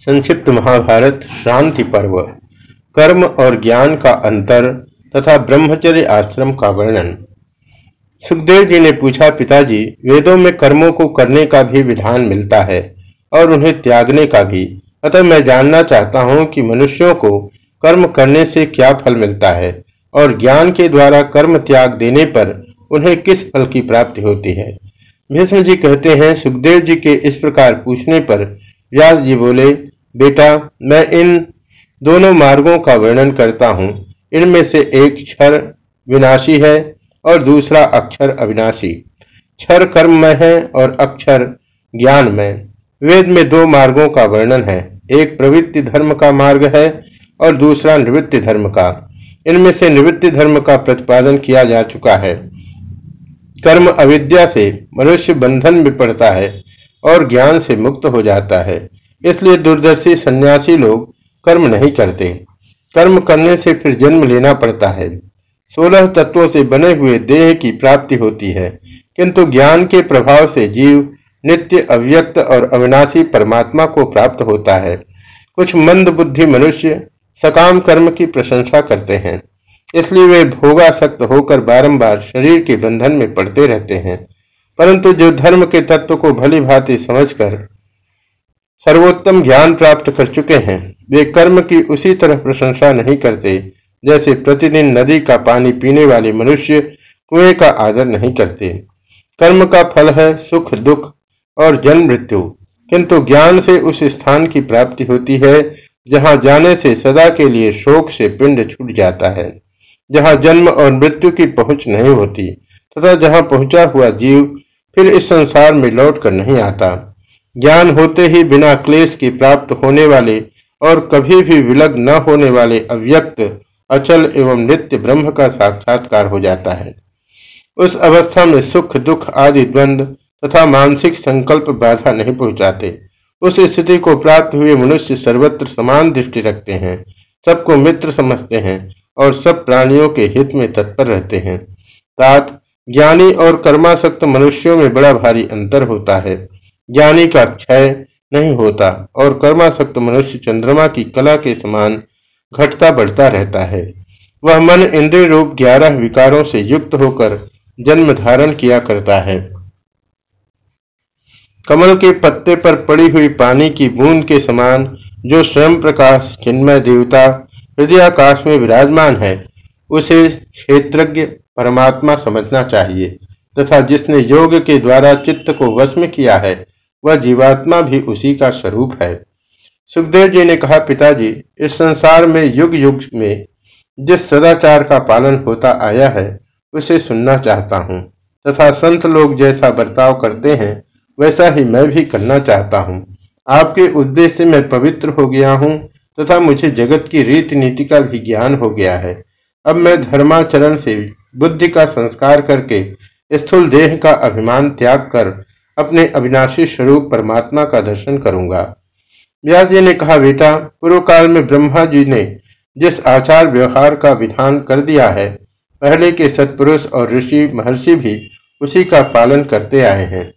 संक्षिप्त महाभारत, शांति पर्व। कर्म और ज्ञान का अंतर तथा ब्रह्मचर्य आश्रम का वर्णन। सुखदेव जी ने पूछा, पिताजी, वेदों में कर्मों को करने का भी विधान मिलता है और उन्हें त्यागने का भी। अतः मैं जानना चाहता हूँ कि मनुष्यों को कर्म करने से क्या फल मिलता है और ज्ञान के द्वारा कर्म त्याग देने पर उन्हें किस फल की प्राप्ति होती है? भीष्म जी कहते हैं, सुखदेव जी के इस प्रकार पूछने पर व्यास जी बोले, बेटा, मैं इन दोनों मार्गों का वर्णन करता हूँ। इनमें से एक क्षर विनाशी है और दूसरा अक्षर अविनाशी। क्षर कर्म में है और अक्षर ज्ञान में वेद में दो मार्गों का वर्णन है। एक प्रवृत्ति धर्म का मार्ग है और दूसरा निवृत्ति धर्म का। इनमें से निवृत्ति धर्म का प्रतिपादन किया जा चुका है। कर्म अविद्या से मनुष्य बंधन में पड़ता है। और ज्ञान से मुक्त हो जाता है। इसलिए दूरदर्शी सन्यासी लोग कर्म नहीं करते। कर्म करने से फिर जन्म लेना पड़ता है। सोलह तत्वों से बने हुए देह की प्राप्ति होती है। किंतु ज्ञान के प्रभाव से जीव नित्य अव्यक्त और अविनाशी परमात्मा को प्राप्त होता है। कुछ मंद बुद्धि मनुष्य सकाम कर्म की प्रशंसा करते हैं। इसलिए वे भोगासक्त होकर बारंबार शरीर के बंधन में पड़ते रहते हैं। परंतु जो धर्म के तत्व को भली भांति समझकर सर्वोत्तम ज्ञान प्राप्त कर चुके हैं, वे कर्म की उसी तरह प्रशंसा नहीं करते, जैसे प्रतिदिन नदी का पानी पीने वाले मनुष्य कुएँ का आदर नहीं करते। कर्म का फल है सुख, दुख और जन्म मृत्यु। किंतु ज्ञान से उस स्थान की प्राप्ति होती है, जहाँ जाने से सदा के लिए शोक से पिंड छूट जाता है, जहाँ जन्म और मृत्यु की पहुँच नहीं होती, तथा जहाँ पहुँचा हुआ जीव फिर इस संसार में लौट कर नहीं आता। ज्ञान होते ही बिना क्लेश की प्राप्त होने वाले और कभी भी विलग न होने वाले अव्यक्त, अचल एवं नित्य ब्रह्म का साक्षात्कार हो जाता है। उस अवस्था में सुख, दुख आदि द्वंद तथा मानसिक संकल्प बाधा नहीं पहुंचाते। उस स्थिति को प्राप्त हुए मनुष्य सर्वत्र समान दृष्टि रखते हैं, सबको मित्र समझते हैं और सब प्राणियों के हित में तत्पर रहते हैं। तात ज्ञानी और कर्मासक्त मनुष्यों में बड़ा भारी अंतर होता है। ज्ञानी का क्षय नहीं होता और कर्मासक्त मनुष्य चंद्रमा की कला के समान घटता बढ़ता रहता है। वह मन इंद्रिय रूप ग्यारह विकारों से युक्त होकर जन्म धारण किया करता है। कमल के पत्ते पर पड़ी हुई पानी की बूंद के समान जो स्वयं प्रकाश, चिन्मय देवता हृदय आकाश में विराजमान है, उसे क्षेत्रज्ञ परमात्मा समझना चाहिए, तथा जिसने योग के द्वारा चित्त को वश में किया है, वह जीवात्मा भी उसी का स्वरूप है। सुखदेव जी ने कहा, पिताजी, इस संसार में युग युग में जिस सदाचार का पालन होता आया है, उसे सुनना चाहता हूँ, तथा संत लोग जैसा बर्ताव करते हैं, वैसा ही मैं भी करना चाहता हूँ। आपके उद्देश्य में पवित्र हो गया हूँ, तथा मुझे जगत की रीति नीति का भी ज्ञान हो गया है। अब मैं धर्माचरण से बुद्धि का संस्कार करके स्थूल देह का अभिमान त्याग कर अपने अविनाशी स्वरूप परमात्मा का दर्शन करूँगा। व्यास जी ने कहा, बेटा पूर्व काल में ब्रह्मा जी ने जिस आचार व्यवहार का विधान कर दिया है, पहले के सत्पुरुष और ऋषि महर्षि भी उसी का पालन करते आए हैं।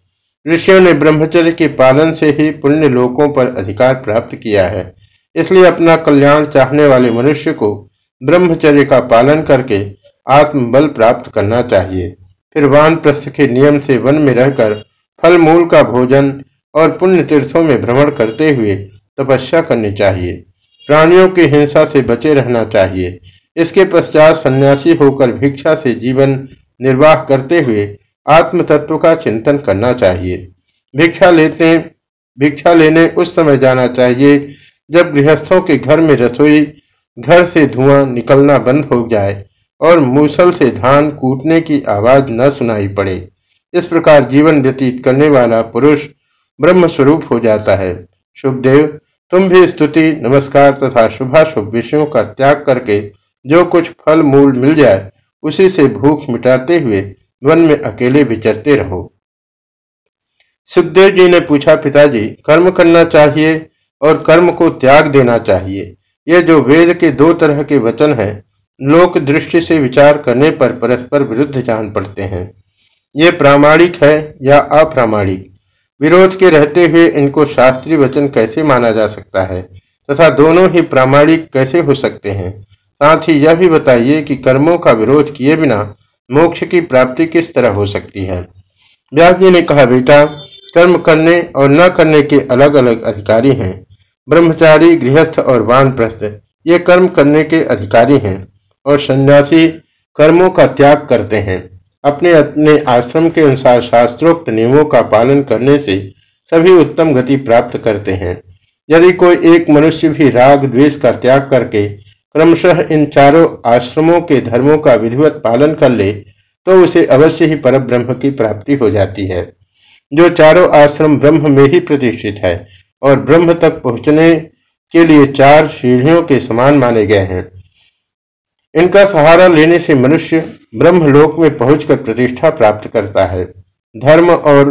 ऋषियों ने ब्रह्मचर्य के पालन से ही पुण्य लोकों पर अधिकार प्राप्त किया है। इसलिए अपना कल्याण चाहने वाले मनुष्य को ब्रह्मचर्य का पालन करके आत्मबल प्राप्त करना चाहिए। फिर वान प्रस्थ के नियम से वन में रहकर फल मूल का भोजन और पुण्य तीर्थों में भ्रमण करते हुए तपस्या करनी चाहिए। प्राणियों की हिंसा से बचे रहना चाहिए। इसके पश्चात सन्यासी होकर भिक्षा से जीवन निर्वाह करते हुए आत्म तत्व का चिंतन करना चाहिए। भिक्षा लेते, भिक्षा लेने उस समय जाना चाहिए जब गृहस्थों के घर में रसोई, घर से धुआँ निकलना बंद हो जाए। और मूसल से धान कूटने की आवाज़ न सुनाई पड़े। इस प्रकार जीवन व्यतीत करने वाला पुरुष ब्रह्म स्वरूप हो जाता है। शुभदेव तुम भी स्तुति, नमस्कार तथा शुभाशुभ विषयों का त्याग करके जो कुछ फल मूल मिल जाए, उसी से भूख मिटाते हुए वन में अकेले विचरते रहो। सुखदेव जी ने पूछा, पिताजी, कर्म करना चाहिए और कर्म को त्याग देना चाहिए। ये जो वेद के दो तरह के वचन हैं लोक दृष्टि से विचार करने पर परस्पर विरुद्ध जान पड़ते हैं। ये प्रामाणिक है या अप्रामाणिक? विरोध के रहते हुए इनको शास्त्रीय वचन कैसे माना जा सकता है? तथा दोनों ही प्रामाणिक कैसे हो सकते हैं? साथ ही यह भी बताइए कि कर्मों का विरोध किए बिना मोक्ष की प्राप्ति किस तरह हो सकती है? व्यास जी ने कहा, बेटा, कर्म करने और न करने के अलग अलग अधिकारी हैं। ब्रह्मचारी, गृहस्थ और वानप्रस्थ, ये कर्म करने के अधिकारी हैं। और सन्यासी कर्मों का त्याग करते हैं। अपने अपने आश्रम के अनुसार शास्त्रोक्त नियमों का पालन करने से सभी उत्तम गति प्राप्त करते हैं। यदि कोई एक मनुष्य भी राग, द्वेष का त्याग करके क्रमशः इन चारों आश्रमों के धर्मों का विधिवत पालन कर ले तो उसे अवश्य ही पर ब्रह्म की प्राप्ति हो जाती है। जो चारों आश्रम ब्रह्म में ही प्रतिष्ठित है और ब्रह्म तक पहुँचने के लिए चार सीढ़ियों के समान माने गए हैं। इनका सहारा लेने से मनुष्य ब्रह्मलोक में पहुंचकर प्रतिष्ठा प्राप्त करता है। धर्म और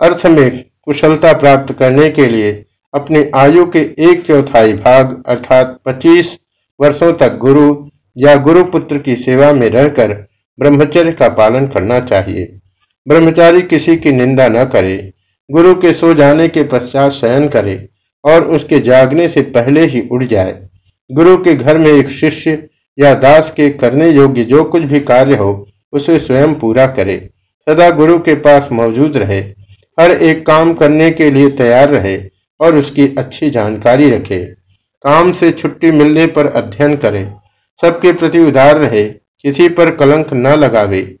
अर्थ में कुशलता प्राप्त करने के लिए अपनी आयु के एक चौथाई भाग अर्थात पच्चीस वर्षों तक गुरु या गुरु पुत्र की सेवा में रहकर ब्रह्मचर्य का पालन करना चाहिए। ब्रह्मचारी किसी की निंदा न करे, गुरु के सो जाने के पश्चात शयन करे और उसके जागने से पहले ही उड़ जाए। गुरु के घर में एक शिष्य या दास के करने योग्य जो कुछ भी कार्य हो, उसे स्वयं पूरा करे। सदा गुरु के पास मौजूद रहे। हर एक काम करने के लिए तैयार रहे और उसकी अच्छी जानकारी रखे। काम से छुट्टी मिलने पर अध्ययन करे। सबके प्रति उदार रहे। किसी पर कलंक न लगावे।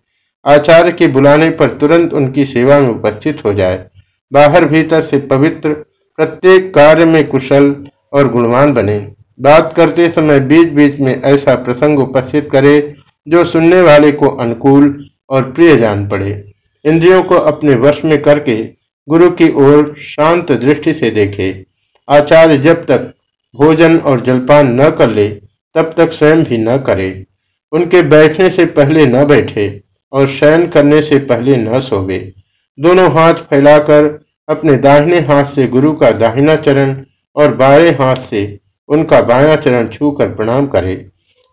आचार्य के बुलाने पर तुरंत उनकी सेवा में उपस्थित हो जाए। बाहर भीतर से पवित्र, प्रत्येक कार्य में कुशल और गुणवान बने। बात करते समय बीच बीच में ऐसा प्रसंग उपस्थित करे जो सुनने वाले को अनुकूल और प्रिय जान पड़े। इंद्रियों को अपने वश में करके गुरु की ओर शांत दृष्टि से देखे। आचार्य जब तक भोजन और जलपान न कर ले, तब तक स्वयं भी न करे। उनके बैठने से पहले न बैठे और शयन करने से पहले न सोवे। दोनों हाथ फैलाकर अपने दाहिने हाथ से गुरु का दाहिना चरण और बाएँ हाथ से उनका बायां चरण छू कर प्रणाम करे।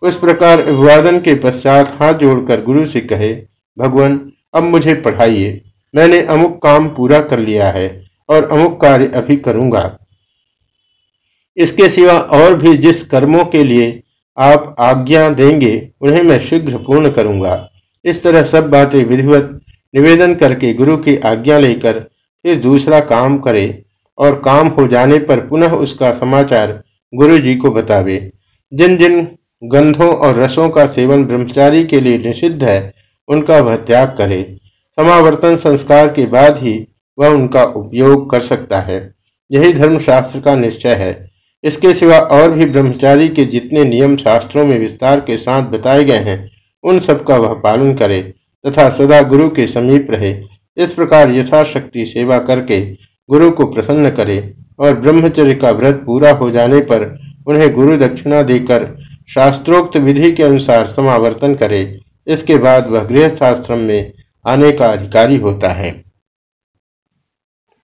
उस प्रकार अभिवादन के पश्चात हाथ जोड़कर गुरु से कहे, भगवान, अब मुझे पढ़ाइए। मैंने अमुक काम पूरा कर लिया है और अमुक कार्य अभी करूँगा। इसके सिवा और भी जिस कर्मों के लिए आप आज्ञा देंगे, उन्हें मैं शीघ्र पूर्ण करूँगा। इस तरह सब बातें विधिवत निवेदन करके गुरु की आज्ञा लेकर फिर दूसरा काम करे और काम हो जाने पर पुनः उसका समाचार गुरु जी को बतावे, जिन जिन गंधों और रसों का सेवन ब्रह्मचारी के लिए निषिद्ध है, उनका वह त्याग करे। समावर्तन संस्कार के बाद ही वह उनका उपयोग कर सकता है। यही धर्मशास्त्र का निश्चय है। इसके सिवा और भी ब्रह्मचारी के जितने नियम शास्त्रों में विस्तार के साथ बताए गए हैं, उन सब का वह पालन करे तथा सदा गुरु के समीप रहे। इस प्रकार यथाशक्ति सेवा करके गुरु को प्रसन्न करे। और ब्रह्मचर्य का व्रत पूरा हो जाने पर उन्हें गुरु दक्षिणा देकर शास्त्रोक्त विधि के अनुसार समावर्तन करे। इसके बाद वह गृहस्थाश्रम में आने का अधिकारी होता है।